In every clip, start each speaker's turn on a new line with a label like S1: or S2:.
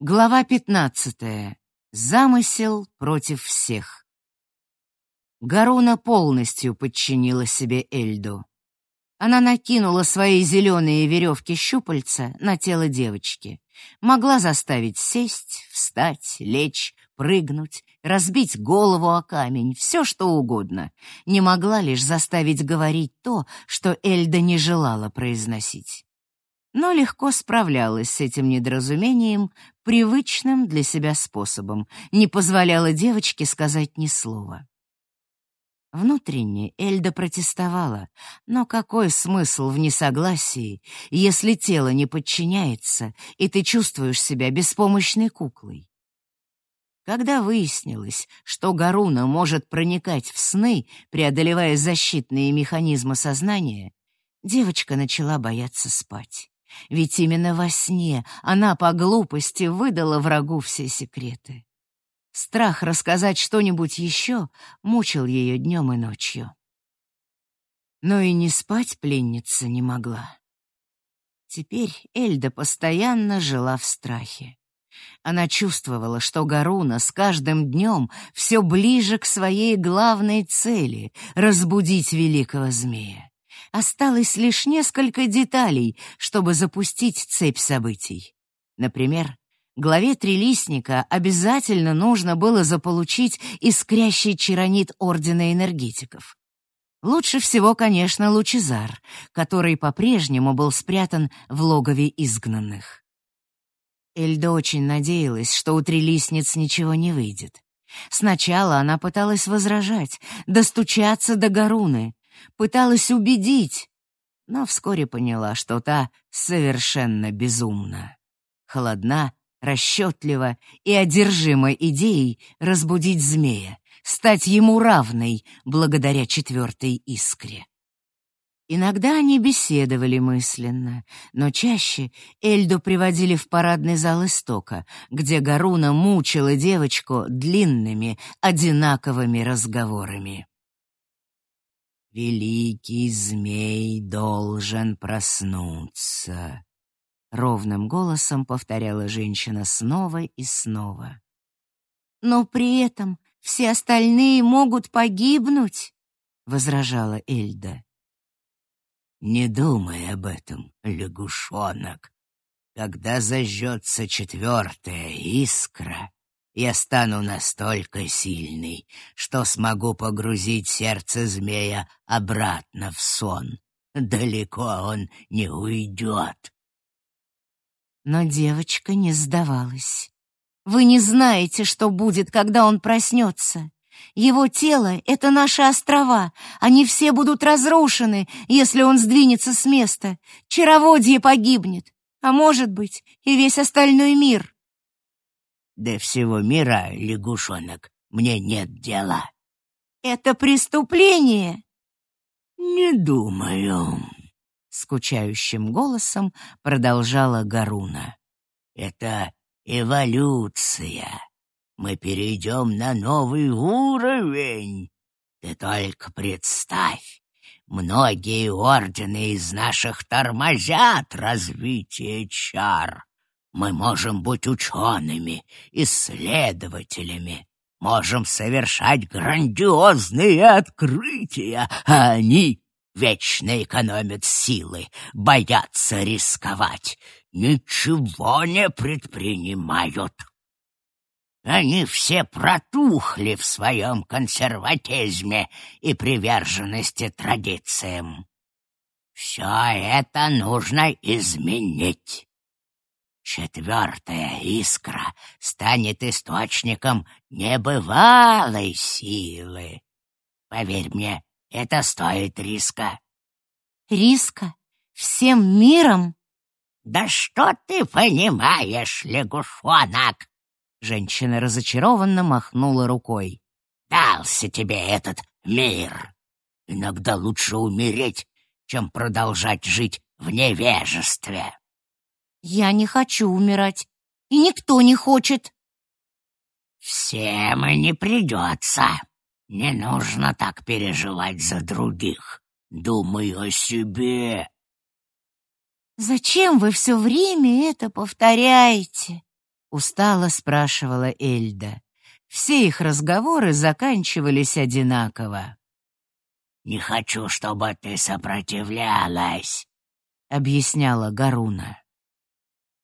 S1: Глава пятнадцатая. Замысел против всех. Гаруна полностью подчинила себе Эльду. Она накинула свои зеленые веревки-щупальца на тело девочки. Могла заставить сесть, встать, лечь, прыгнуть, разбить голову о камень, все что угодно. Не могла лишь заставить говорить то, что Эльда не желала произносить но легко справлялась с этим недоразумением привычным для себя способом, не позволяла девочке сказать ни слова. Внутренне Эльда протестовала, но какой смысл в несогласии, если тело не подчиняется, и ты чувствуешь себя беспомощной куклой? Когда выяснилось, что Гаруна может проникать в сны, преодолевая защитные механизмы сознания, девочка начала бояться спать. Ведь именно во сне она по глупости выдала врагу все секреты. Страх рассказать что-нибудь еще мучил ее днем и ночью. Но и не спать пленница не могла. Теперь Эльда постоянно жила в страхе. Она чувствовала, что Гаруна с каждым днем все ближе к своей главной цели — разбудить великого змея. Осталось лишь несколько деталей, чтобы запустить цепь событий. Например, главе Трилистника обязательно нужно было заполучить искрящий чаронит Ордена Энергетиков. Лучше всего, конечно, Лучезар, который по-прежнему был спрятан в логове изгнанных. Эльда очень надеялась, что у Трилистниц ничего не выйдет. Сначала она пыталась возражать, достучаться до Гаруны, пыталась убедить, но вскоре поняла, что та совершенно безумна. Холодна, расчетлива и одержима идеей разбудить змея, стать ему равной благодаря четвертой искре. Иногда они беседовали мысленно, но чаще Эльду приводили в парадный зал истока, где Гаруна мучила девочку длинными, одинаковыми разговорами. «Великий змей должен проснуться», — ровным голосом повторяла женщина снова и снова.
S2: «Но при этом все остальные могут погибнуть», — возражала Эльда.
S3: «Не думай об этом, лягушонок. Когда зажжется четвертая искра, я стану настолько сильный, что смогу погрузить сердце змея обратно в сон. Далеко он не уйдет.
S2: Но девочка не сдавалась. Вы не знаете, что будет, когда он проснется. Его тело — это наши острова. Они все будут разрушены, если он сдвинется с места. Чароводье погибнет, а может быть и весь остальной мир.
S3: До всего мира, лягушонок, мне нет дела.
S2: Это преступление?
S3: Не думаю, скучающим голосом продолжала Гаруна. Это эволюция. Мы перейдем на новый уровень. Ты только представь, многие ордены из наших тормозят развитие чар. Мы можем быть учеными, исследователями, можем совершать грандиозные открытия, а они вечно экономят силы, боятся рисковать, ничего не предпринимают. Они все протухли в своем консерватизме и приверженности традициям. Все это нужно изменить. Четвертая искра станет источником небывалой силы. Поверь мне, это стоит риска.
S2: Риска? Всем миром?
S3: Да что ты понимаешь, лягушонок? Женщина разочарованно махнула рукой. Дался тебе этот мир. Иногда лучше умереть, чем продолжать жить в невежестве.
S2: Я не хочу умирать, и никто не хочет.
S3: Всем и не придется. Не нужно так переживать за других. Думай о себе.
S2: Зачем вы все время это повторяете?
S4: — устало спрашивала Эльда. Все их разговоры заканчивались одинаково.
S1: «Не хочу, чтобы ты сопротивлялась», — объясняла Гаруна.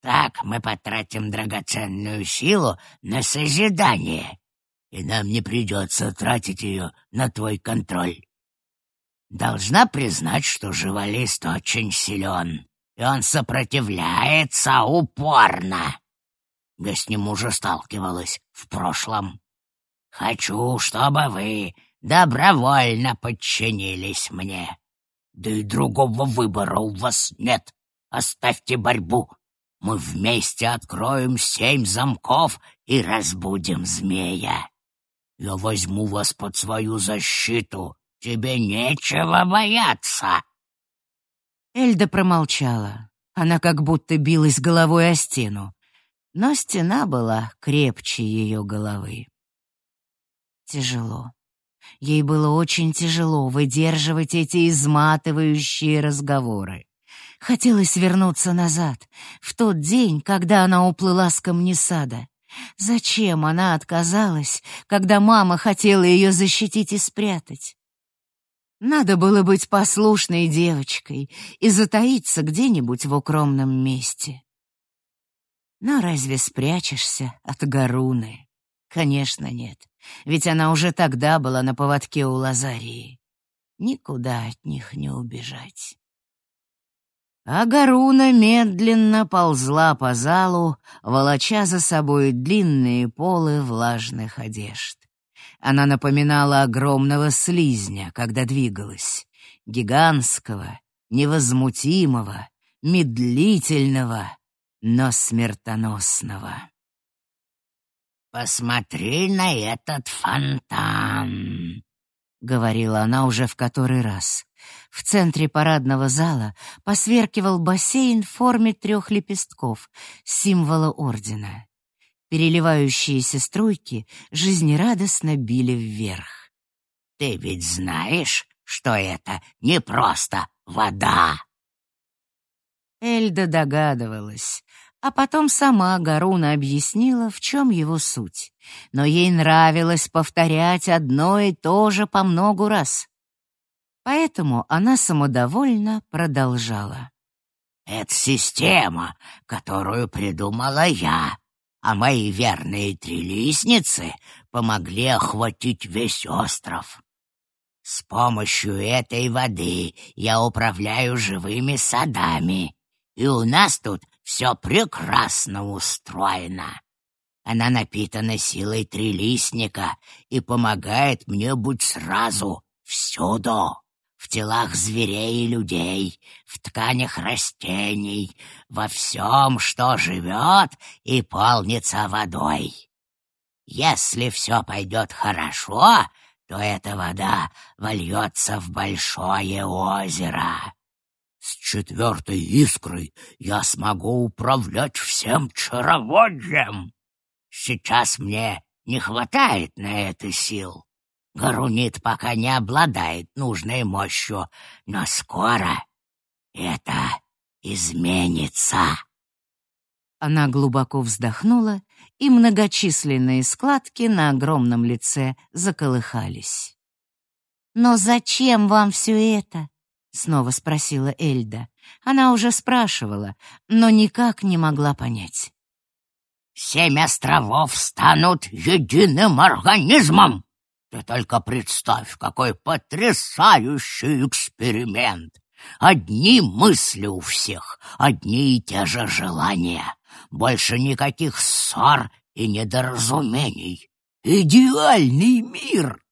S1: «Так мы потратим драгоценную силу на созидание, и нам не придется тратить ее на твой контроль. Должна признать, что живолист очень силен, и он сопротивляется упорно. Я с ним уже сталкивалась в прошлом. Хочу, чтобы вы добровольно подчинились мне. Да и другого выбора у вас нет. Оставьте борьбу. Мы вместе откроем семь замков и разбудим змея. Я возьму вас под свою защиту. Тебе нечего бояться.
S4: Эльда промолчала. Она как будто билась головой о стену, но стена была крепче ее головы. Тяжело. Ей было очень тяжело выдерживать эти изматывающие разговоры. Хотелось вернуться назад, в тот день, когда она уплыла с камнесада. Зачем она отказалась, когда мама хотела ее защитить и спрятать? Надо было быть послушной девочкой и затаиться где-нибудь в укромном месте. Но разве спрячешься от Гаруны? Конечно, нет. Ведь она уже тогда была на поводке у Лазарии. Никуда от них не убежать. А Гаруна медленно ползла по залу, волоча за собой длинные полы влажных одежд. Она напоминала огромного слизня, когда двигалась, гигантского, невозмутимого, медлительного, но смертоносного.
S1: «Посмотри на этот фонтан!» — говорила
S4: она уже в который раз. В центре парадного зала посверкивал бассейн в форме трех лепестков, символа ордена. Переливающиеся струйки жизнерадостно били вверх.
S1: «Ты ведь знаешь, что это не просто вода!»
S4: Эльда догадывалась, а потом сама Гаруна объяснила, в чем его суть. Но ей нравилось повторять одно и то же по многу раз. Поэтому она самодовольно продолжала.
S1: «Это система, которую придумала я, а мои верные трилистницы помогли охватить весь остров. С помощью этой воды я управляю живыми садами, и у нас тут все прекрасно устроено. Она напитана силой трилистника и помогает мне быть сразу, всюду, в телах зверей и людей, в тканях растений, во всем, что живет и полнится водой. Если все пойдет хорошо, то эта вода вольется в большое озеро. С четвертой искрой я смогу управлять всем чароводьем. Сейчас мне не хватает на это сил. Гарунит пока не обладает нужной мощью, но скоро это изменится.
S4: Она глубоко вздохнула, и многочисленные складки на огромном лице заколыхались. «Но зачем вам все это?» — снова спросила Эльда. Она уже спрашивала, но никак не могла понять.
S1: «Семь островов станут единым организмом! Ты только представь, какой потрясающий эксперимент! Одни мысли у всех, одни и те же желания. Больше никаких ссор и недоразумений. Идеальный мир!»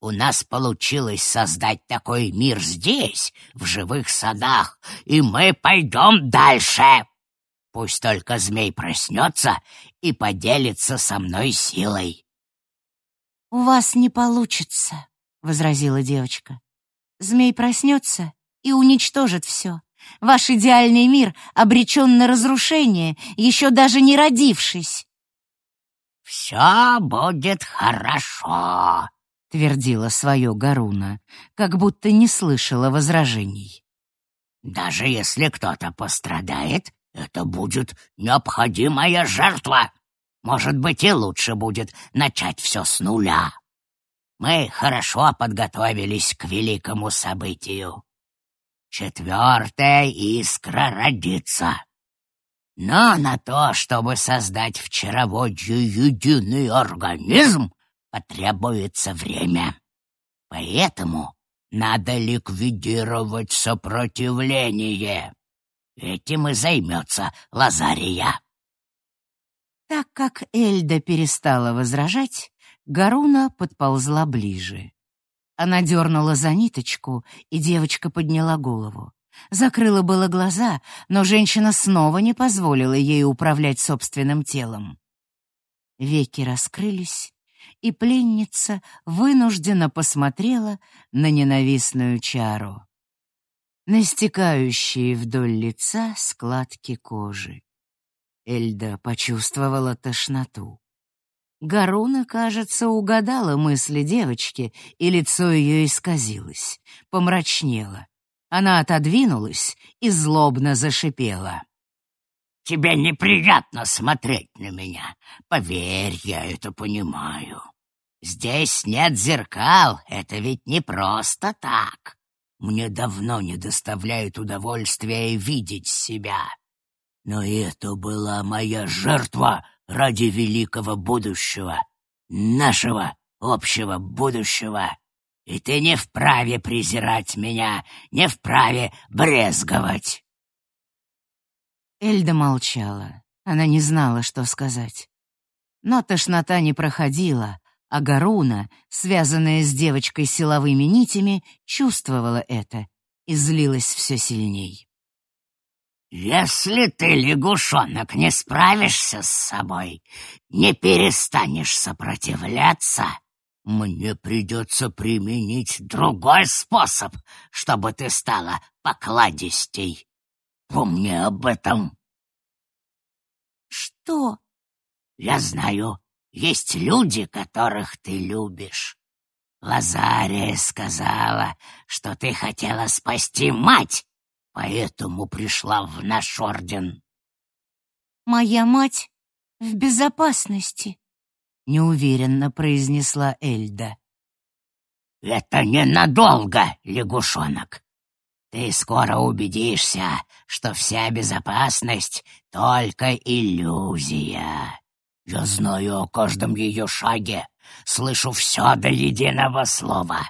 S1: У нас получилось создать такой мир здесь, в живых садах, и мы пойдем дальше. Пусть только змей проснется и поделится со мной силой.
S5: — У вас не получится, — возразила девочка. — Змей проснется и уничтожит все. Ваш идеальный мир обречен на разрушение, еще даже не родившись.
S1: — Все будет хорошо,
S4: твердила свое Гаруна, как будто не слышала возражений.
S1: Даже если кто-то пострадает, это будет необходимая жертва. Может быть, и лучше будет начать все с нуля. Мы хорошо подготовились к великому событию. Четвертая искра родится. Но на то, чтобы создать в чароводье единый организм, потребуется время. Поэтому надо ликвидировать сопротивление. Этим и займется Лазария.
S6: Так как Эльда перестала возражать, Гаруна подползла ближе. Она дернула за ниточку, и девочка подняла голову. Закрыла было глаза, но женщина снова не позволила ей управлять собственным телом. Веки раскрылись, и пленница вынужденно посмотрела на ненавистную чару. На стекающие вдоль лица складки кожи. Эльда почувствовала тошноту. Гаруна, кажется, угадала мысли девочки, и лицо ее исказилось, помрачнело. Она отодвинулась и злобно зашипела.
S1: «Тебе неприятно смотреть на меня. Поверь, я это понимаю. Здесь нет зеркал, это ведь не просто так. Мне давно не доставляет удовольствия видеть себя. Но это была моя жертва ради великого будущего, нашего общего будущего. И ты не вправе презирать меня, не вправе брезговать.
S6: Эльда молчала. Она не знала, что сказать. Но тошнота не проходила, а Гаруна, связанная с девочкой силовыми нитями, чувствовала это и злилась все сильней.
S1: «Если ты, лягушонок, не справишься с собой, не перестанешь сопротивляться, мне придется применить другой способ, чтобы ты стала покладистей. Помни об этом.
S6: Что?
S1: Я знаю, есть люди, которых ты любишь. Лазария сказала, что ты хотела спасти мать, поэтому пришла в наш орден.
S6: Моя мать в безопасности, — неуверенно произнесла Эльда.
S1: «Это ненадолго, лягушонок. Ты скоро убедишься, что вся безопасность — только иллюзия. Я знаю о каждом ее шаге, слышу все до единого слова.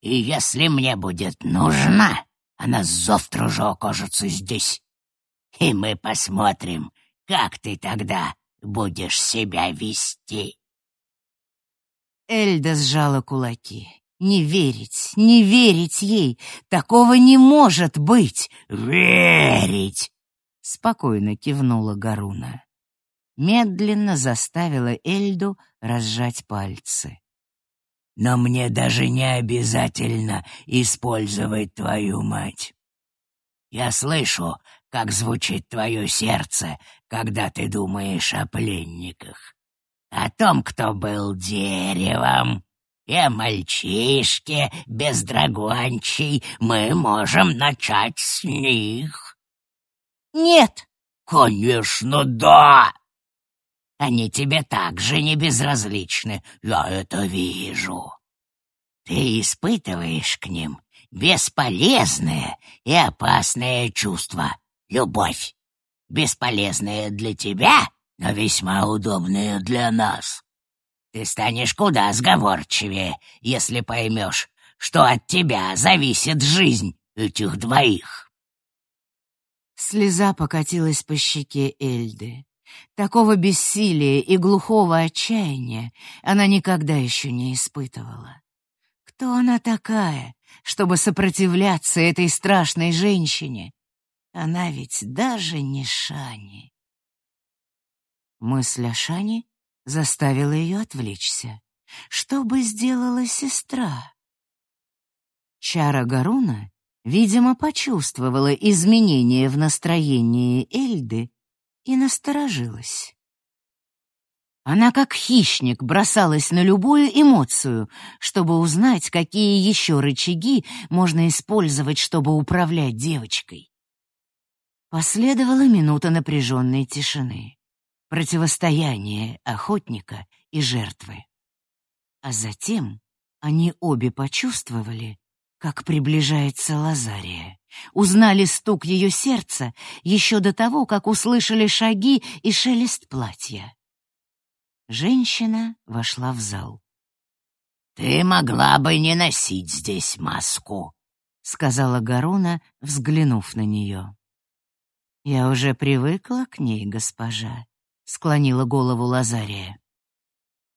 S1: И если мне будет нужно, она завтра же окажется здесь. И мы посмотрим, как ты тогда будешь себя вести.
S6: Эльда сжала кулаки. Не верить, не верить ей. Такого не может быть.
S1: Верить!
S6: Спокойно кивнула Гаруна. Медленно заставила Эльду разжать пальцы.
S1: Но мне даже не обязательно использовать твою мать. Я слышу, как звучит твое сердце, когда ты думаешь о пленниках. О том, кто был деревом, и о мальчишке без драгончей мы можем начать с них.
S6: Нет.
S1: Конечно, да. Они тебе также не безразличны, я это вижу. Ты испытываешь к ним бесполезное и опасное чувство — любовь. Бесполезное для тебя, но весьма удобное для нас. Ты станешь куда сговорчивее, если поймешь, что от тебя зависит жизнь этих двоих.
S6: Слеза покатилась по щеке Эльды. Такого бессилия и глухого отчаяния она никогда еще не испытывала. Кто она такая, чтобы сопротивляться этой страшной женщине? Она ведь даже не Шани. Мысль о Шане заставила ее отвлечься. Что бы сделала сестра? Чара Гаруна, видимо, почувствовала изменение в настроении Эльды и насторожилась. Она как хищник бросалась на любую эмоцию, чтобы узнать, какие еще рычаги можно использовать, чтобы управлять девочкой. Последовала минута напряженной тишины.
S1: противостояние охотника и жертвы. А затем они обе почувствовали, как приближается Лазария. Узнали стук ее сердца еще до того, как услышали шаги и шелест платья. Женщина вошла в зал.
S3: «Ты могла бы не носить здесь маску», —
S1: сказала Гаруна, взглянув на нее. «Я уже привыкла к ней, госпожа», — склонила голову Лазария.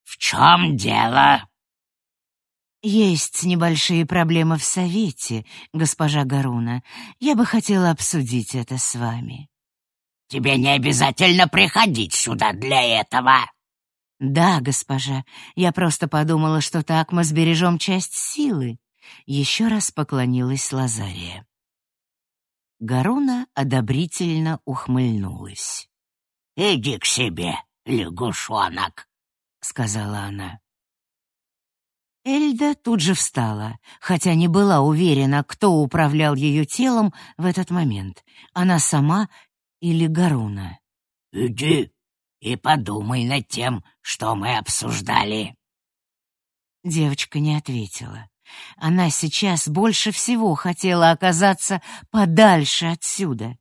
S3: «В чем дело?»
S1: «Есть небольшие проблемы в Совете, госпожа Гаруна. Я бы хотела обсудить это с вами».
S3: «Тебе не обязательно приходить сюда для этого».
S1: «Да, госпожа, я просто подумала, что так мы сбережем часть силы», еще раз поклонилась Лазария. Гаруна одобрительно ухмыльнулась.
S3: «Иди к себе, лягушонок», — сказала она.
S1: Эльда тут же встала, хотя не была уверена, кто управлял ее телом в этот момент, она сама или Гаруна.
S3: «Иди и подумай над тем, что мы обсуждали».
S1: Девочка не ответила. Она сейчас больше всего хотела оказаться подальше отсюда.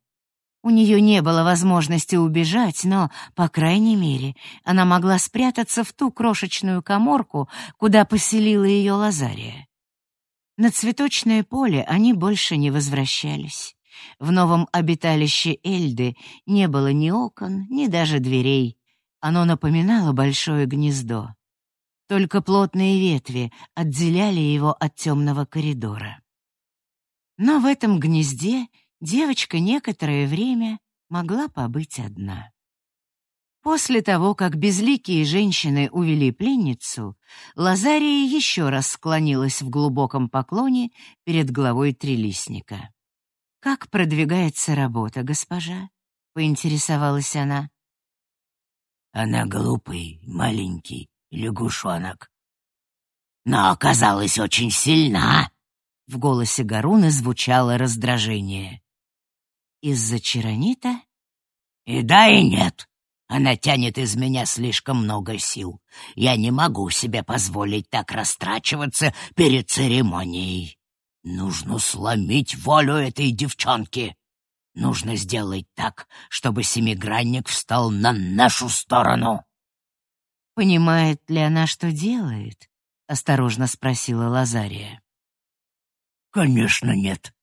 S1: У нее не было возможности убежать, но, по крайней мере, она могла спрятаться в ту крошечную коморку, куда поселила ее Лазария. На цветочное поле они больше не возвращались. В новом обиталище Эльды не было ни окон, ни даже дверей. Оно напоминало большое гнездо. Только плотные ветви отделяли его от темного коридора. Но в этом гнезде девочка некоторое время могла побыть одна. После того, как безликие женщины увели пленницу, Лазария еще раз склонилась в глубоком поклоне перед главой трилистника. «Как продвигается работа, госпожа?» — поинтересовалась она.
S3: «Она глупый, маленький, лягушонок. Но оказалась очень сильна.
S1: В голосе Гаруны звучало раздражение. Из-за чаронита?
S3: И да, и нет. Она тянет из меня слишком много сил. Я не могу себе позволить так растрачиваться перед церемонией. Нужно сломить волю этой девчонки. Нужно сделать так, чтобы семигранник встал на нашу сторону.
S1: «Понимает ли она, что делает?» — осторожно спросила Лазария.
S3: «Конечно нет.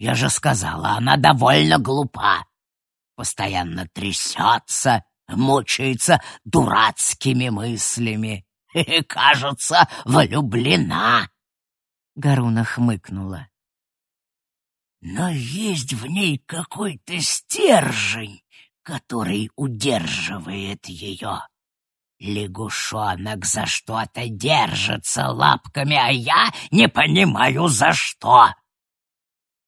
S3: Я же сказала, она довольно глупа. Постоянно трясется, мучается дурацкими мыслями и, кажется, влюблена».
S1: Гаруна хмыкнула.
S3: «Но есть в ней какой-то стержень, который удерживает ее. Лягушонок за что-то держится лапками, а я не понимаю, за что.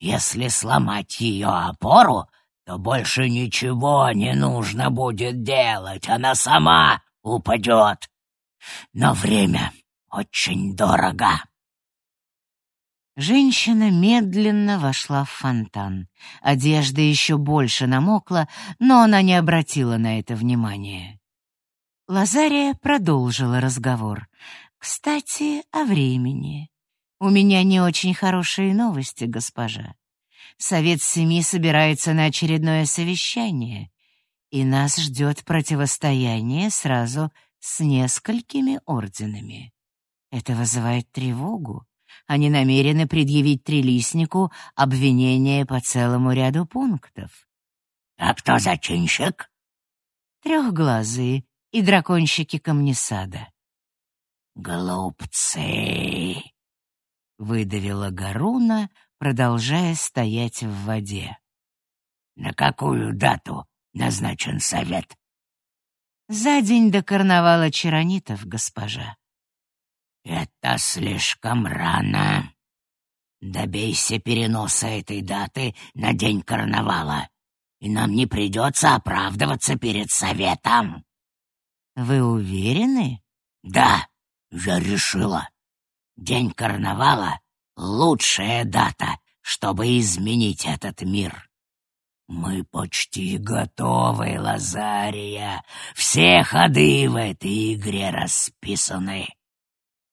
S3: Если сломать ее опору, то больше ничего не нужно будет делать, она сама упадет. Но время очень дорого.
S1: Женщина медленно вошла в фонтан. Одежда еще больше намокла, но она не обратила на это внимания. Лазария продолжила разговор. «Кстати, о времени. У меня не очень хорошие новости, госпожа. Совет Семи собирается на очередное совещание, и нас ждет противостояние сразу с несколькими орденами. Это вызывает тревогу. Они намерены предъявить Трилистнику обвинение по целому ряду пунктов.
S3: «А кто зачинщик?»
S1: «Трехглазые, и драконщики камнесада.
S3: «Глупцы!» — выдавила Гаруна, продолжая стоять в воде. «На какую дату назначен совет?»
S1: «За день до карнавала чаронитов, госпожа».
S3: «Это слишком рано. Добейся переноса этой даты на день карнавала, и нам не придется оправдываться перед советом».
S1: Вы уверены?
S3: Да, я решила. День карнавала — лучшая дата, чтобы изменить этот мир. Мы почти готовы, Лазария. Все ходы в этой игре расписаны.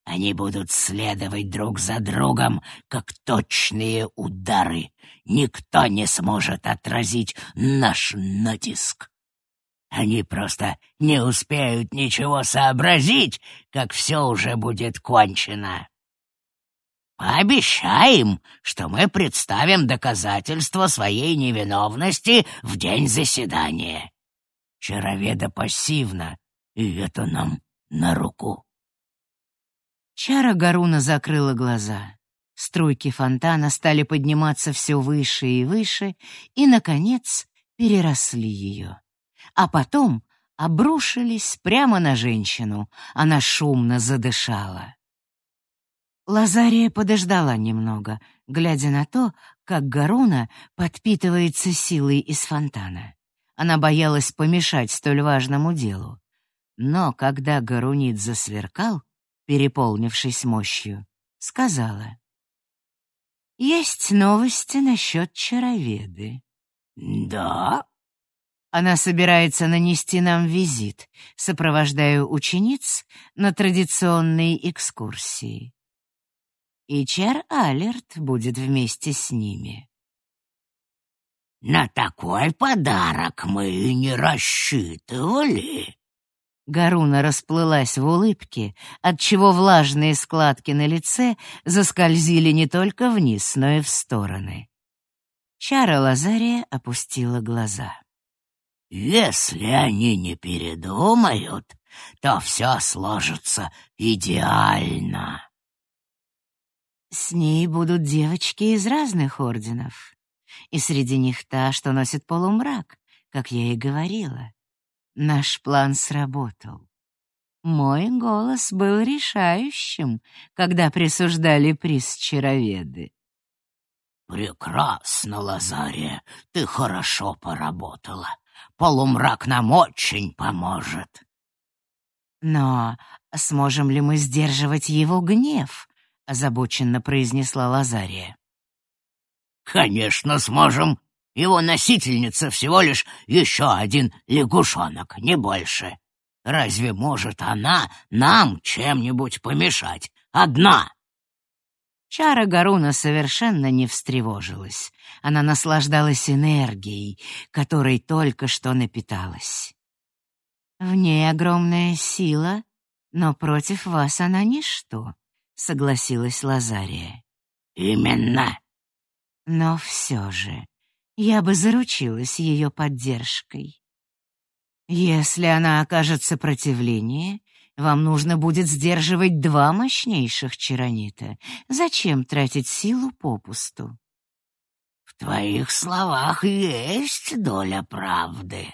S3: Они будут следовать друг за другом, как точные удары. Никто не сможет отразить наш натиск. Они просто не успеют ничего сообразить, как все уже будет кончено. Пообещаем, что мы представим доказательства своей невиновности в день заседания. Чароведа пассивна, и это нам на руку.
S1: Чара Гаруна закрыла глаза. Струйки фонтана стали подниматься все выше и выше и, наконец, переросли ее. А потом обрушились прямо на женщину. Она шумно задышала. Лазария подождала немного, глядя на то, как Гаруна подпитывается силой из фонтана. Она боялась помешать столь важному делу. Но когда Гарунит засверкал, переполнившись мощью, сказала. «Есть новости насчет чароведы».
S3: «Да?»
S1: Она собирается нанести нам визит, сопровождая учениц на традиционной экскурсии и Чар Алерт будет вместе с ними.
S3: «На такой подарок мы и не рассчитывали».
S1: Гаруна расплылась в улыбке, отчего влажные складки на лице заскользили не только вниз, но и в стороны. Чара Лазария опустила глаза.
S3: «Если они не передумают, то все сложится идеально».
S1: С ней будут девочки из разных орденов. И среди них та, что носит полумрак, как я и говорила. Наш план сработал. Мой голос был решающим, когда присуждали приз чароведы.
S3: «Прекрасно, Лазария, ты хорошо поработала. Полумрак нам очень поможет».
S1: «Но сможем ли мы сдерживать его гнев?» озабоченно произнесла Лазария.
S3: Конечно, сможем. Его носительница всего лишь еще один лягушонок, не больше. Разве может она нам чем-нибудь помешать? Одна.
S1: Чара Гаруна совершенно не встревожилась. Она наслаждалась энергией, которой только что напиталась. В ней огромная сила, но против вас она ничто согласилась Лазария.
S3: Именно.
S1: Но все же я бы заручилась ее поддержкой. Если она окажет сопротивление, вам нужно будет сдерживать два мощнейших чаронита. Зачем тратить силу попусту?
S3: В твоих словах есть доля правды.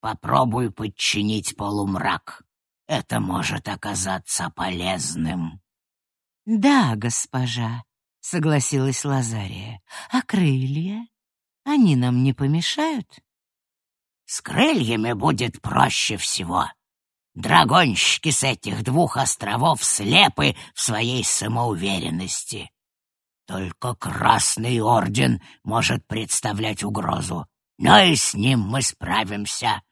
S3: Попробуй подчинить полумрак. Это может оказаться полезным.
S1: «Да, госпожа», — согласилась Лазария. «А крылья? Они нам не помешают?»
S3: «С крыльями будет проще всего. Драгонщики с этих двух островов слепы в своей самоуверенности. Только Красный Орден может представлять угрозу, но и с ним мы справимся.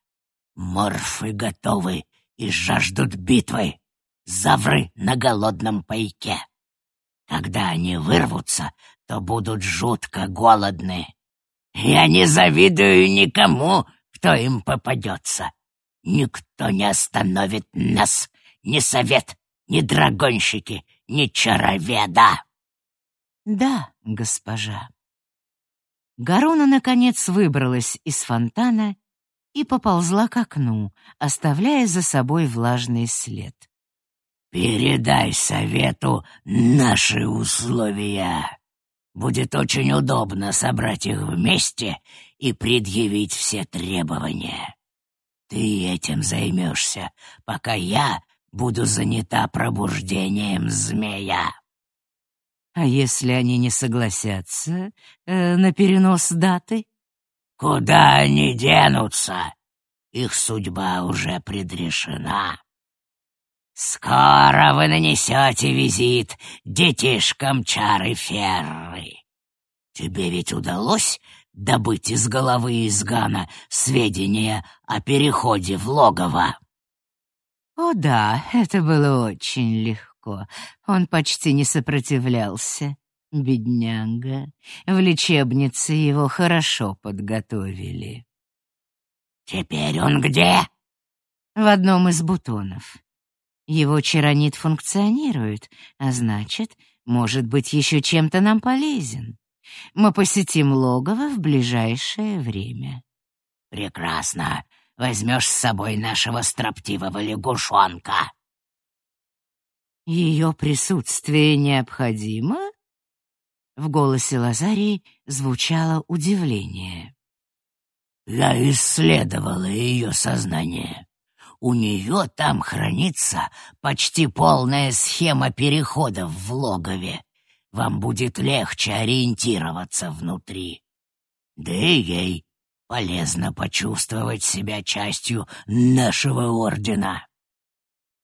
S3: Морфы готовы и жаждут битвы завры на голодном пайке. Когда они вырвутся, то будут жутко голодны. Я не завидую никому, кто им попадется. Никто не остановит нас, ни совет, ни драгонщики, ни чароведа.
S1: Да, госпожа. Гаруна, наконец, выбралась из фонтана и поползла к окну, оставляя за собой влажный след.
S3: Передай совету наши условия. Будет очень удобно собрать их вместе и предъявить все требования. Ты этим займешься, пока я буду занята пробуждением змея.
S1: А если они не согласятся э, на перенос даты?
S3: Куда они денутся? Их судьба уже предрешена. «Скоро вы нанесете визит детишкам Чары Ферры. Тебе ведь удалось добыть из головы Изгана сведения о переходе в логово?
S1: О да, это было очень легко. Он почти не сопротивлялся. Бедняга. В лечебнице его хорошо подготовили.
S3: Теперь он где?
S1: В одном из бутонов. Его чаранит функционирует, а значит, может быть, еще чем-то нам полезен. Мы посетим логово в ближайшее время.
S3: Прекрасно. Возьмешь с собой нашего строптивого лягушонка.
S1: Ее присутствие необходимо? В голосе Лазарии звучало удивление.
S3: Я исследовала ее сознание. У нее там хранится почти полная схема переходов в логове. Вам будет легче ориентироваться внутри. Да и ей полезно почувствовать себя частью нашего ордена.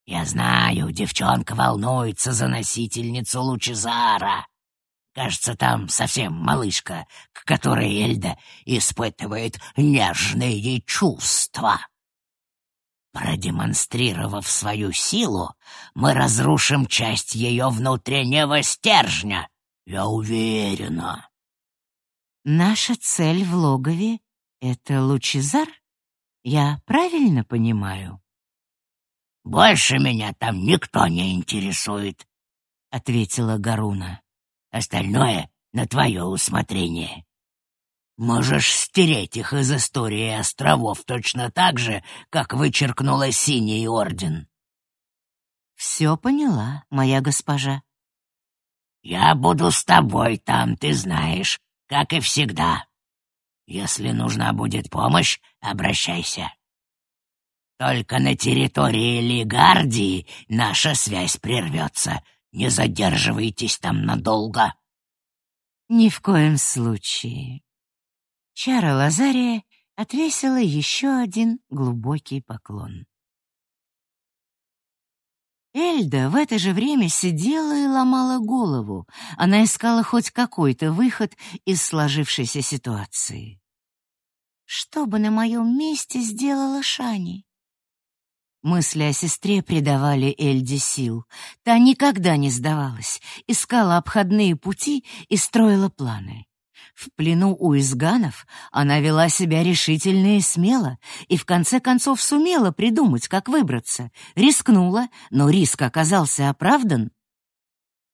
S3: Я знаю, девчонка волнуется за носительницу Лучезара. Кажется, там совсем малышка, к которой Эльда испытывает нежные чувства. Продемонстрировав свою силу, мы разрушим часть ее внутреннего стержня, я уверена.
S1: Наша цель в логове — это Лучезар? Я правильно понимаю?
S3: Больше меня там никто не интересует, —
S1: ответила Гаруна.
S3: Остальное на твое усмотрение. Можешь стереть их из истории островов точно так же, как вычеркнула Синий Орден.
S1: Все поняла, моя госпожа.
S3: Я буду с тобой там, ты знаешь, как и всегда. Если нужна будет помощь, обращайся. Только на территории Лигардии наша связь прервется. Не задерживайтесь там надолго.
S1: Ни в коем случае. Чара Лазария отвесила еще один глубокий поклон. Эльда в это же время сидела и ломала голову. Она искала хоть какой-то выход из сложившейся ситуации. Что бы на моем месте сделала Шани? Мысли о сестре придавали Эльде сил. Та никогда не сдавалась, искала обходные пути и строила планы. В плену у изганов она вела себя решительно и смело, и в конце концов сумела придумать, как выбраться. Рискнула, но риск оказался оправдан.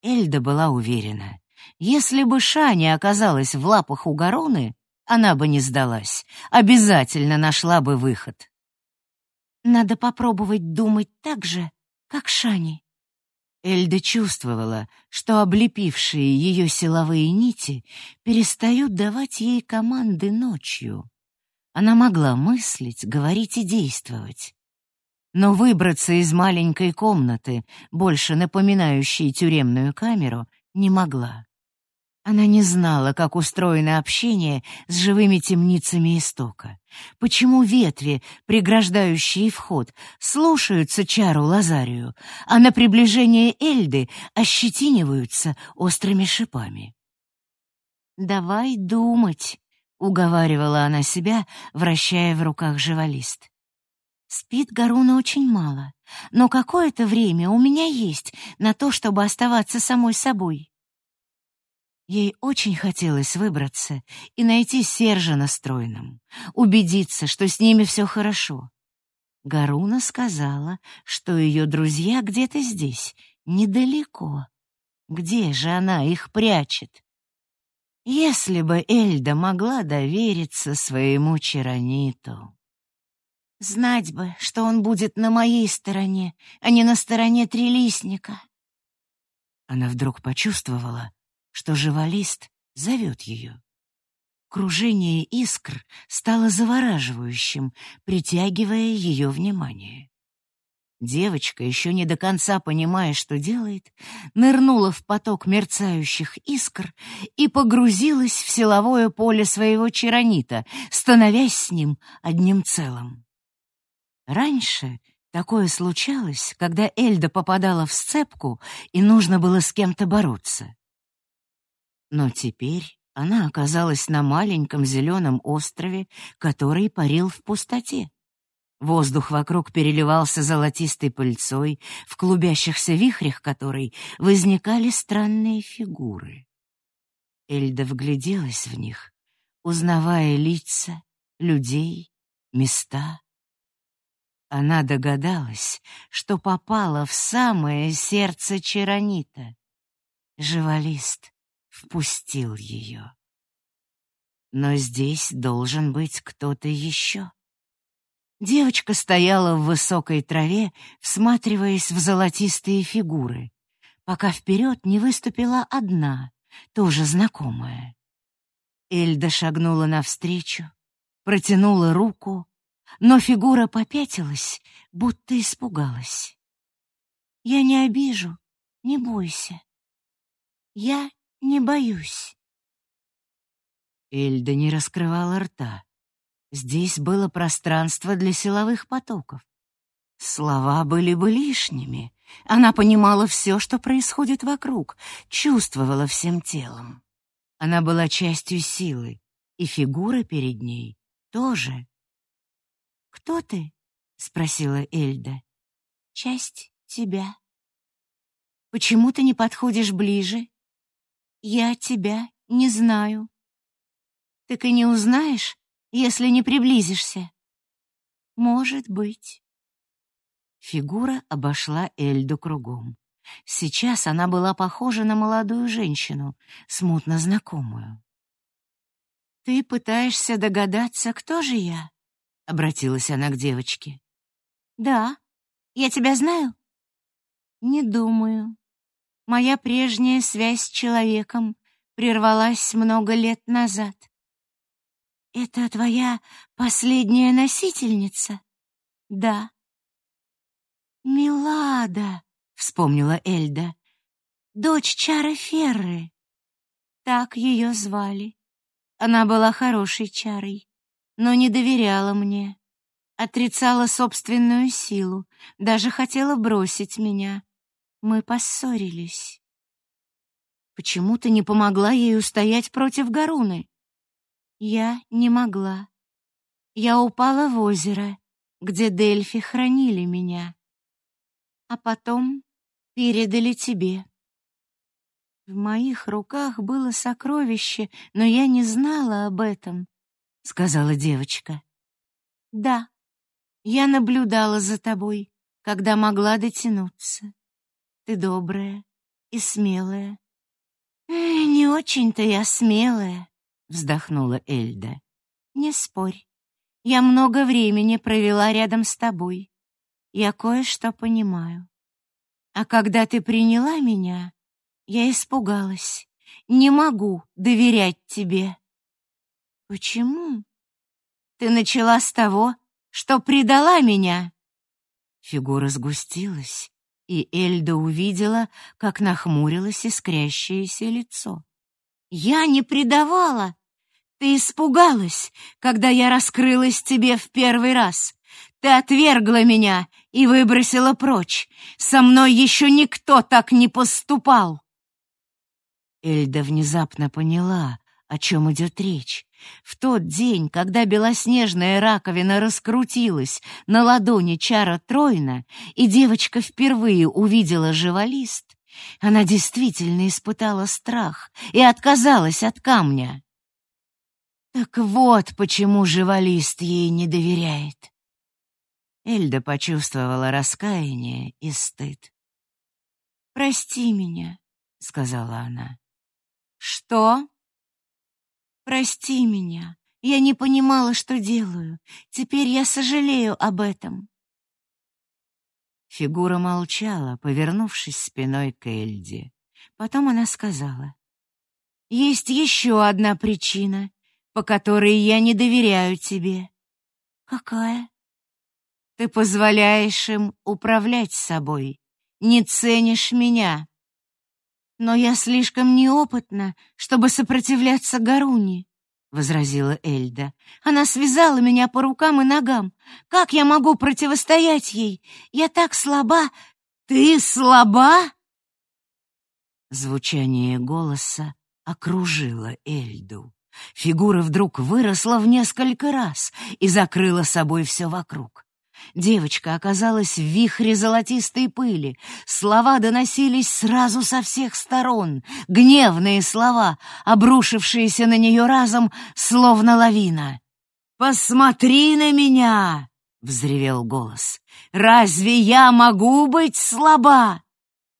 S1: Эльда была уверена, если бы Шаня оказалась в лапах у Гароны, она бы не сдалась, обязательно нашла бы выход. Надо попробовать думать так же, как Шани. Эльда чувствовала, что облепившие ее силовые нити перестают давать ей команды ночью. Она могла мыслить, говорить и действовать. Но выбраться из маленькой комнаты, больше напоминающей тюремную камеру, не могла. Она не знала, как устроено общение с живыми темницами истока. Почему ветви, преграждающие вход, слушаются чару Лазарию, а на приближение Эльды ощетиниваются острыми шипами. «Давай думать», — уговаривала она себя, вращая в руках живолист. «Спит Гаруна очень мало, но какое-то время у меня есть на то, чтобы оставаться самой собой». Ей очень хотелось выбраться и найти Сержа настроенным, убедиться, что с ними все хорошо. Гаруна сказала, что ее друзья где-то здесь, недалеко. Где же она их прячет? Если бы Эльда могла довериться своему Чараниту. Знать бы, что он будет на моей стороне, а не на стороне Трелисника. Она вдруг почувствовала, что живолист зовет ее. Кружение искр стало завораживающим, притягивая ее внимание. Девочка, еще не до конца понимая, что делает, нырнула в поток мерцающих искр и погрузилась в силовое поле своего чаронита, становясь с ним одним целым. Раньше такое случалось, когда Эльда попадала в сцепку и нужно было с кем-то бороться. Но теперь Она оказалась на маленьком зеленом острове, который парил в пустоте. Воздух вокруг переливался золотистой пыльцой, в клубящихся вихрях которой возникали странные фигуры. Эльда вгляделась в них, узнавая лица, людей, места. Она догадалась, что попала в самое сердце Чаронита. Живалист впустил ее. Но здесь должен быть кто-то еще. Девочка стояла в высокой траве, всматриваясь в золотистые фигуры, пока вперед не выступила одна, тоже знакомая. Эльда шагнула навстречу, протянула руку, но фигура попятилась, будто испугалась. «Я не обижу, не бойся. Я не боюсь». Эльда не раскрывала рта. Здесь было пространство для силовых потоков. Слова были бы лишними. Она понимала все, что происходит вокруг, чувствовала всем телом. Она была частью силы, и фигура перед ней тоже. «Кто ты?» — спросила Эльда. «Часть тебя». «Почему ты не подходишь ближе?» «Я тебя не знаю». «Так и не узнаешь, если не приблизишься?» «Может быть». Фигура обошла Эльду кругом. Сейчас она была похожа на молодую женщину, смутно знакомую. «Ты пытаешься догадаться, кто же я?» — обратилась она к девочке. «Да. Я тебя знаю?» «Не думаю. Моя прежняя связь с человеком прервалась много лет назад. «Это твоя последняя носительница?» «Да». «Милада», — вспомнила Эльда, — «дочь Чара Ферры». Так ее звали. Она была хорошей чарой, но не доверяла мне. Отрицала собственную силу, даже хотела бросить меня. Мы поссорились. Почему ты не помогла ей устоять против Гаруны? Я не могла. Я упала в озеро, где Дельфи хранили меня. А потом передали тебе. В моих руках было сокровище, но я не знала об этом, сказала девочка. Да. Я наблюдала за тобой, когда могла дотянуться. Ты добрая и смелая. Не очень-то я смелая, вздохнула Эльда. Не спорь. Я много времени провела рядом с тобой. Я кое-что понимаю. А когда ты приняла меня, я испугалась. Не могу доверять тебе. Почему? Ты начала с того, что предала меня. Фигура сгустилась, и Эльда увидела, как нахмурилось искрящееся лицо. Я не предавала. Ты испугалась, когда я раскрылась тебе в первый раз. Ты отвергла меня и выбросила прочь. Со мной еще никто так не поступал. Эльда внезапно поняла, о чем идет речь. В тот день, когда белоснежная раковина раскрутилась на ладони Чара Тройна, и девочка впервые увидела живолист, она действительно испытала страх и отказалась от камня. Так вот почему живалист ей не доверяет. Эльда почувствовала раскаяние и стыд. «Прости меня», — сказала она. «Что?» «Прости меня. Я не понимала, что делаю. Теперь я сожалею об этом. Фигура молчала, повернувшись спиной к Эльде. Потом она сказала: "Есть еще одна причина, по которой я не доверяю тебе". "Какая?" "Ты позволяешь им управлять собой, не ценишь меня. Но я слишком неопытна, чтобы сопротивляться Гаруни возразила Эльда. Она связала меня по рукам и ногам. Как я могу противостоять ей? Я так слаба. Ты слаба? Звучание голоса окружила Эльду. Фигура вдруг выросла в несколько раз и закрыла собой все вокруг. Девочка оказалась в вихре золотистой пыли. Слова доносились сразу со всех сторон. Гневные слова, обрушившиеся на нее разом, словно лавина. «Посмотри на меня!» — взревел голос. «Разве я могу быть слаба?»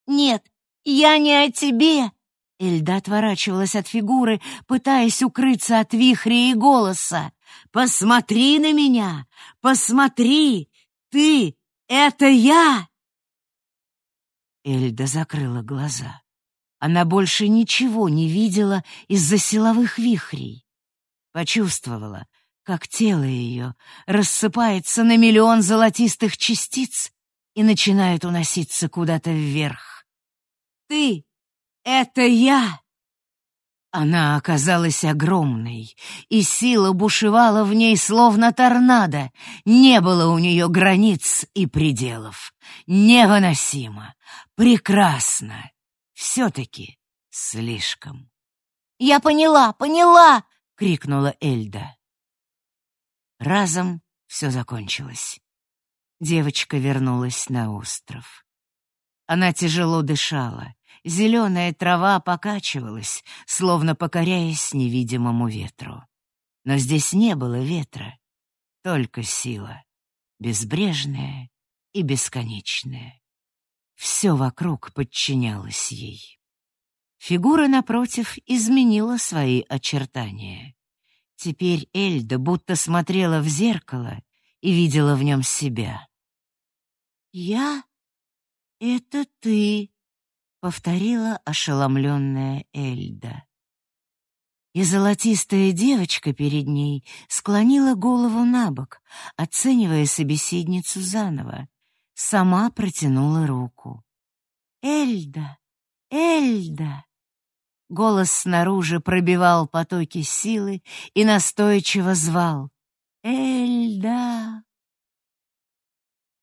S2: «Нет, я не о тебе!»
S1: Эльда отворачивалась от фигуры, пытаясь укрыться от вихря и голоса. «Посмотри на меня! Посмотри! Ты — это я!» Эльда закрыла глаза. Она больше ничего не видела из-за силовых вихрей. Почувствовала, как тело ее рассыпается на миллион золотистых частиц и начинает уноситься куда-то вверх. «Ты — это я!» Она оказалась огромной, и сила бушевала в ней словно торнадо. Не было у нее границ и пределов. Невыносимо, прекрасно, все-таки слишком.
S2: «Я поняла, поняла!»
S1: — крикнула Эльда. Разом все закончилось. Девочка вернулась на остров. Она тяжело дышала. Зеленая трава покачивалась, словно покоряясь невидимому ветру. Но здесь не было ветра, только сила, безбрежная и бесконечная. Все вокруг подчинялось ей. Фигура напротив изменила свои очертания. Теперь Эльда будто смотрела в зеркало и видела в нем себя. «Я — это ты», повторила ошеломленная Эльда. И золотистая девочка перед ней склонила голову на бок, оценивая собеседницу заново. Сама протянула руку. «Эльда! Эльда!» Голос снаружи пробивал потоки силы и настойчиво звал. «Эльда!»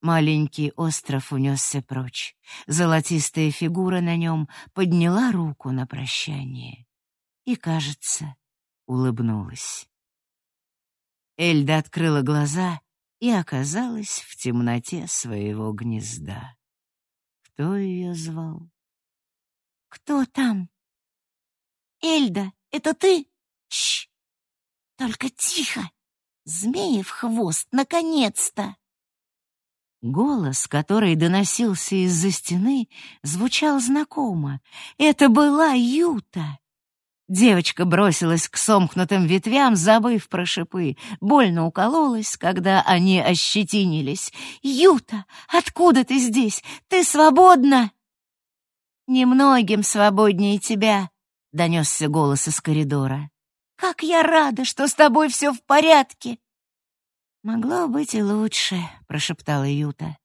S1: Маленький остров унесся прочь. Золотистая фигура на нем подняла руку на прощание и, кажется, улыбнулась. Эльда открыла глаза и оказалась в темноте своего гнезда. Кто ее звал?
S2: «Кто там?» «Эльда, это ты?» «Чш! Только тихо! Змеев хвост, наконец-то!»
S1: Голос, который доносился из-за стены, звучал знакомо. Это была Юта. Девочка бросилась к сомкнутым ветвям, забыв про шипы. Больно укололась, когда они ощетинились. «Юта, откуда ты здесь? Ты свободна?» «Немногим свободнее тебя», — донесся голос из коридора. «Как я рада, что с тобой все в порядке!» «Могло быть и лучше», — прошептала Юта.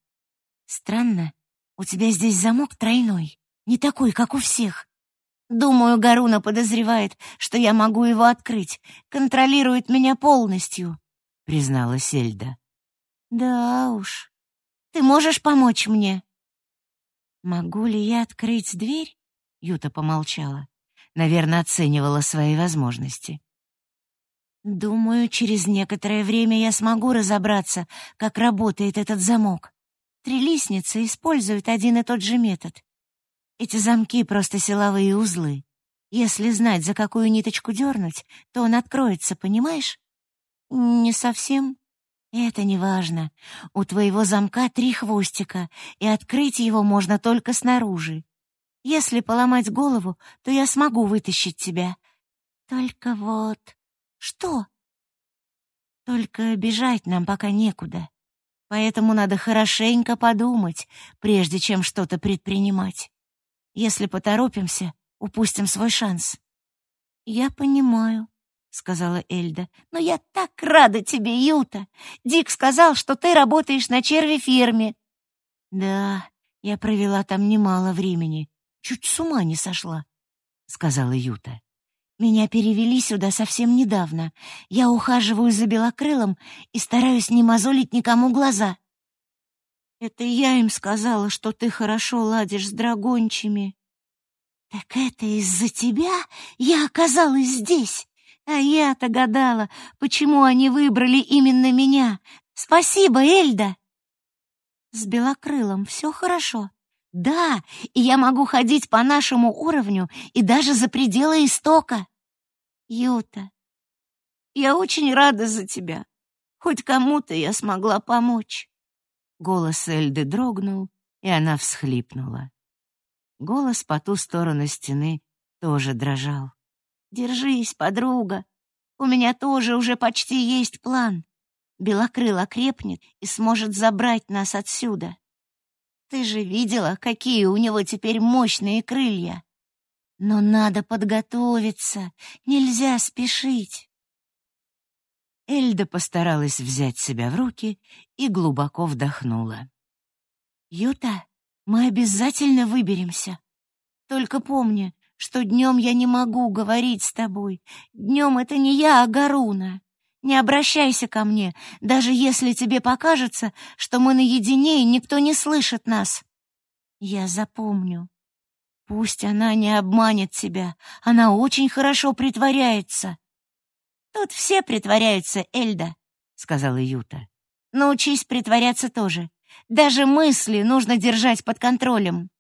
S1: «Странно, у тебя здесь замок тройной, не такой, как у всех. Думаю, Гаруна подозревает, что я могу его открыть, контролирует меня полностью», — признала Сельда. «Да уж. Ты можешь помочь мне?» «Могу ли я открыть дверь?» — Юта помолчала. Наверное, оценивала свои возможности. Думаю, через некоторое время я смогу разобраться, как работает этот замок. Три лестницы используют один и тот же метод. Эти замки — просто силовые узлы. Если знать, за какую ниточку дернуть, то он откроется, понимаешь? Не совсем. Это не важно. У твоего замка три хвостика, и открыть его можно только снаружи. Если поломать голову, то я смогу вытащить тебя. Только вот... Что? Только бежать нам пока некуда. Поэтому надо хорошенько подумать, прежде чем что-то предпринимать. Если поторопимся, упустим свой шанс. Я понимаю, сказала Эльда. Но я так рада тебе, Юта. Дик сказал, что ты работаешь на черви-ферме. Да, я провела там немало времени. Чуть с ума не сошла, сказала Юта. Меня перевели сюда совсем недавно. Я ухаживаю за белокрылом и стараюсь не мозолить никому глаза. Это я им сказала, что ты хорошо ладишь с драгончими. Так это из-за тебя я оказалась здесь. А я-то гадала, почему они выбрали именно меня. Спасибо, Эльда. С белокрылом все хорошо. Да, и я могу ходить по нашему уровню и даже за пределы истока. Юта, я очень рада за тебя. Хоть кому-то я смогла помочь.
S7: Голос Эльды дрогнул, и она всхлипнула. Голос по ту сторону стены тоже дрожал.
S1: Держись, подруга. У меня тоже уже почти есть план. Белокрыл окрепнет и сможет забрать нас отсюда. Ты же видела, какие у него теперь мощные крылья. Но надо подготовиться, нельзя спешить.
S7: Эльда постаралась взять себя в руки и глубоко вдохнула.
S1: «Юта, мы обязательно выберемся. Только помни, что днем я не могу говорить с тобой. Днем это не я, а Гаруна. Не обращайся ко мне, даже если тебе покажется, что мы наедине и никто не слышит нас. Я запомню. Пусть она не обманет тебя, она очень хорошо притворяется. Тут все притворяются, Эльда, сказала Юта. Научись притворяться тоже. Даже мысли нужно держать под контролем.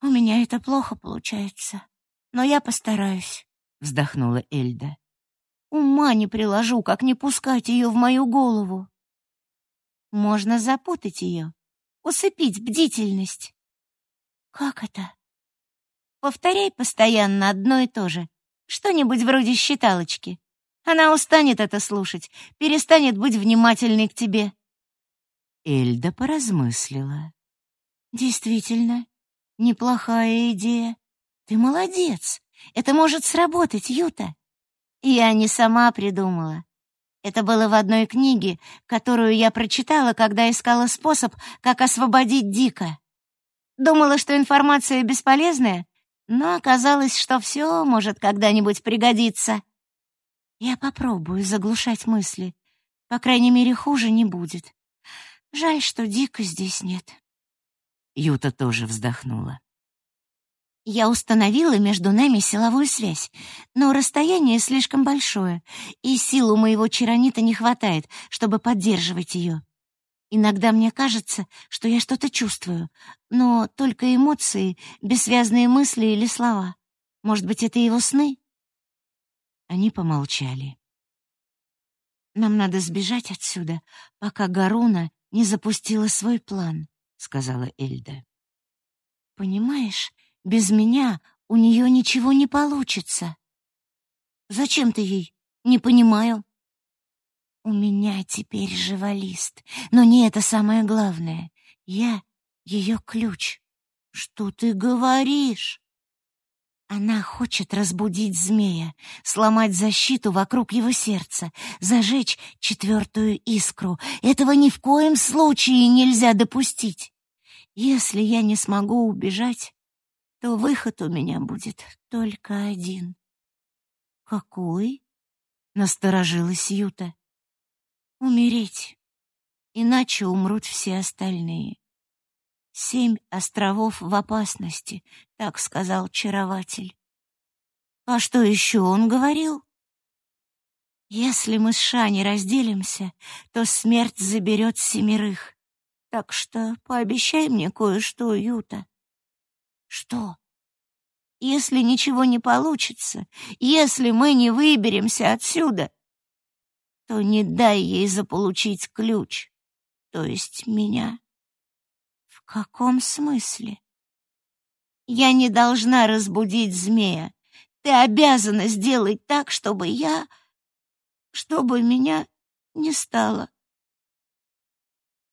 S1: У меня это плохо получается, но я постараюсь, вздохнула Эльда. Ума не приложу, как не пускать ее в мою голову. Можно запутать ее, усыпить бдительность. Как это? Повторяй постоянно одно и то же. Что-нибудь вроде считалочки. Она устанет это слушать, перестанет быть внимательной к тебе.
S7: Эльда поразмыслила.
S1: Действительно, неплохая идея. Ты молодец. Это может сработать, Юта. Я не сама придумала. Это было в одной книге, которую я прочитала, когда искала способ, как освободить Дика. Думала, что информация бесполезная, но оказалось, что все может когда-нибудь пригодиться. Я попробую заглушать мысли. По крайней мере, хуже не будет. Жаль, что Дика здесь нет.
S7: Юта тоже вздохнула.
S1: Я установила между нами силовую связь, но расстояние слишком большое, и сил у моего чаронита не хватает, чтобы поддерживать ее. Иногда мне кажется, что я что-то чувствую, но только эмоции, бессвязные мысли или слова. Может быть, это его сны?
S7: Они помолчали.
S1: Нам надо сбежать отсюда, пока Гаруна не запустила свой план, сказала Эльда. Понимаешь, без меня у нее ничего не получится. Зачем ты ей? Не понимаю. У меня теперь живолист, но не это самое главное. Я ее ключ. Что ты говоришь? Она хочет разбудить змея, сломать защиту вокруг его сердца, зажечь четвертую искру. Этого ни в коем случае нельзя допустить. Если я не смогу убежать, то выход у меня будет только один.
S7: Какой? Насторожилась Юта.
S1: Умереть. Иначе умрут все остальные. Семь островов в опасности, так сказал чарователь. А что еще он говорил? Если мы с Шани разделимся, то смерть заберет семерых. Так что пообещай мне кое-что, Юта. Что? Если ничего не получится, если мы не выберемся отсюда, то не дай ей заполучить ключ, то есть меня. В каком смысле? Я не должна разбудить змея. Ты обязана сделать так, чтобы я... чтобы меня не стало.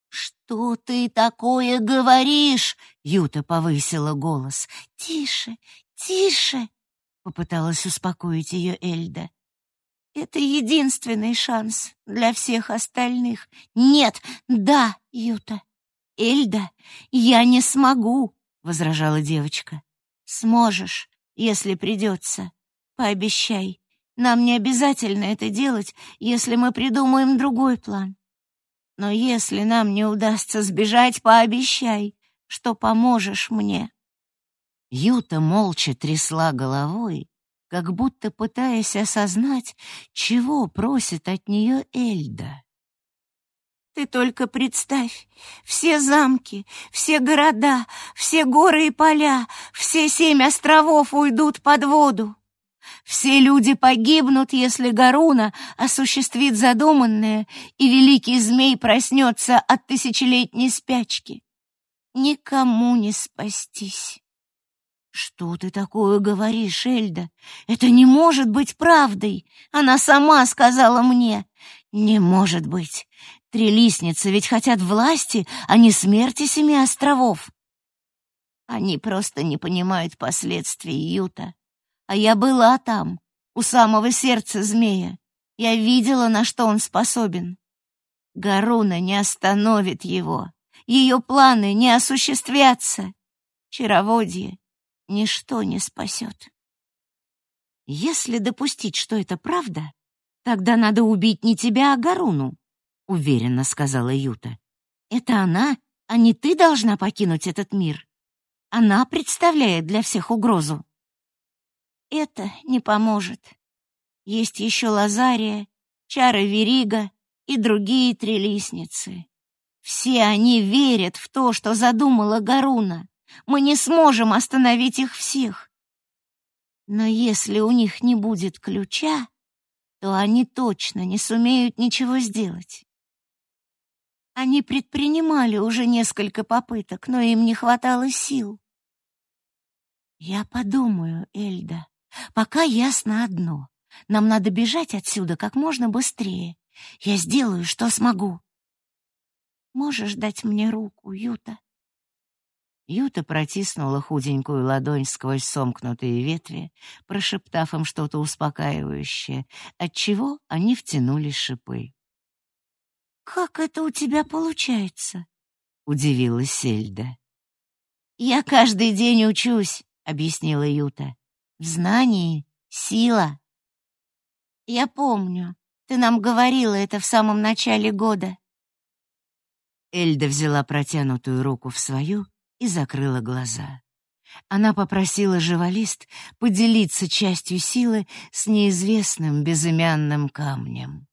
S1: «Что ты такое говоришь?» — Юта повысила голос. «Тише, тише!» — попыталась успокоить ее Эльда. «Это единственный шанс для всех остальных. Нет, да, Юта. Эльда, я не смогу!» — возражала девочка. «Сможешь, если придется. Пообещай. Нам не обязательно это делать, если мы придумаем другой план. Но если нам не удастся сбежать, пообещай, что поможешь мне. Юта молча трясла головой, как будто пытаясь осознать, чего просит от нее Эльда. Ты только представь, все замки, все города, все горы и поля, все семь островов уйдут под воду. Все люди погибнут, если Гаруна осуществит задуманное, и великий змей проснется от тысячелетней спячки. Никому не спастись. «Что ты такое говоришь, Эльда? Это не может быть правдой. Она сама сказала мне. Не может быть. Три лестницы ведь хотят власти, а не смерти семи островов. Они просто не понимают последствий Юта. А я была там, у самого сердца змея. Я видела, на что он способен. Гаруна не остановит его. Ее планы не осуществятся. Чароводье ничто не спасет. Если допустить, что это правда, тогда надо убить не тебя, а Гаруну, уверенно сказала Юта. Это она, а не ты должна покинуть этот мир. Она представляет для всех угрозу. Это не поможет. Есть еще Лазария, Чара Верига и другие трилистницы. Все они верят в то, что задумала Гаруна. Мы не сможем остановить их всех. Но если у них не будет ключа, то они точно не сумеют ничего сделать. Они предпринимали уже несколько попыток, но им не хватало сил. Я подумаю, Эльда. Пока ясно одно. Нам надо бежать отсюда как можно быстрее. Я сделаю, что смогу. Можешь дать мне руку, Юта? Юта протиснула худенькую ладонь сквозь сомкнутые ветви, прошептав им что-то успокаивающее, отчего они втянули шипы. «Как это у тебя получается?» — удивилась Сельда. «Я каждый день учусь», — объяснила Юта. «В знании сила». «Я помню, ты нам говорила это в самом начале года». Эльда взяла протянутую руку в свою и закрыла глаза. Она попросила живалист поделиться частью силы с неизвестным безымянным камнем.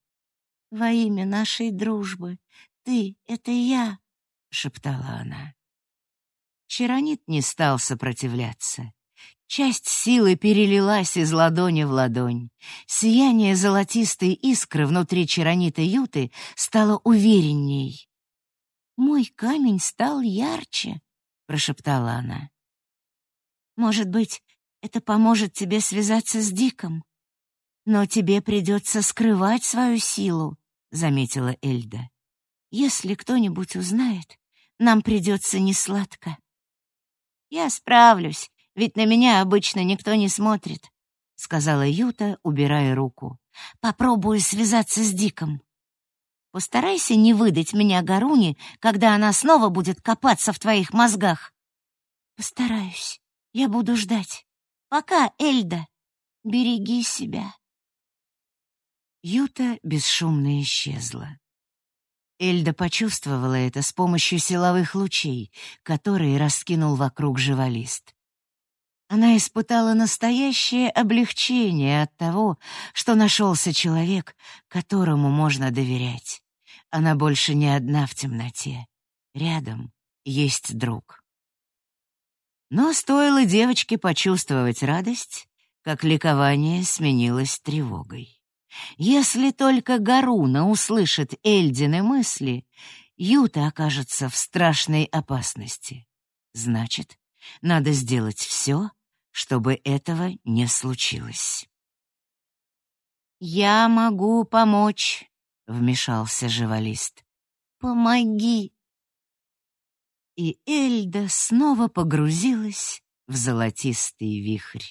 S1: «Во имя нашей дружбы, ты — это я», — шептала она. Чаронит не стал сопротивляться. Часть силы перелилась из ладони в ладонь. Сияние золотистой искры внутри чаронита Юты стало уверенней. «Мой камень стал ярче», — прошептала она. «Может быть, это поможет тебе связаться с Диком? Но тебе придется скрывать свою силу», — заметила Эльда. «Если кто-нибудь узнает, нам придется несладко». «Я справлюсь, ведь на меня обычно никто не смотрит», — сказала Юта, убирая руку. «Попробую связаться с Диком». Постарайся не выдать меня Гаруне, когда она снова будет копаться в твоих мозгах. Постараюсь. Я буду ждать. Пока, Эльда. Береги себя. Юта бесшумно исчезла. Эльда почувствовала это с помощью силовых лучей, которые раскинул вокруг живолист. Она испытала настоящее облегчение от того, что нашелся человек, которому можно доверять. Она больше не одна в темноте. Рядом есть друг. Но стоило девочке почувствовать радость, как ликование сменилось тревогой. Если только Гаруна услышит Эльдины мысли, Юта окажется в страшной опасности. Значит, надо сделать все, чтобы этого не случилось. «Я могу помочь», — вмешался живалист. «Помоги!» И Эльда снова погрузилась в золотистый вихрь.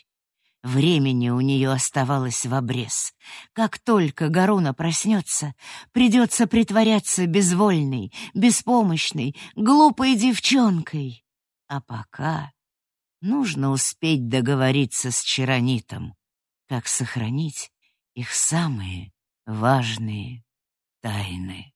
S1: Времени у нее оставалось в обрез. Как только Гаруна проснется, придется притворяться безвольной, беспомощной, глупой девчонкой. А пока нужно успеть договориться с Чаронитом, как сохранить их самые важные тайны.